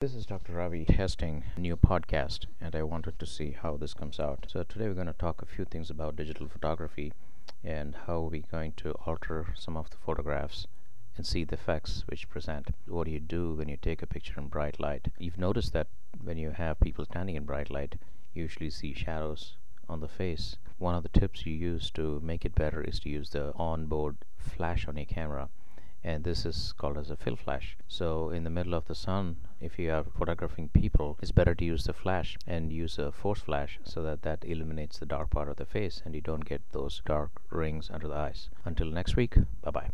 This is Dr. Ravi testing new podcast, and I wanted to see how this comes out. So, today we're going to talk a few things about digital photography and how we're going to alter some of the photographs and see the effects which present. What do you do when you take a picture in bright light? You've noticed that when you have people standing in bright light, you usually see shadows on the face. One of the tips you use to make it better is to use the onboard flash on your camera and this is called as a fill flash so in the middle of the sun if you are photographing people it's better to use the flash and use a force flash so that that illuminates the dark part of the face and you don't get those dark rings under the eyes. Until next week bye bye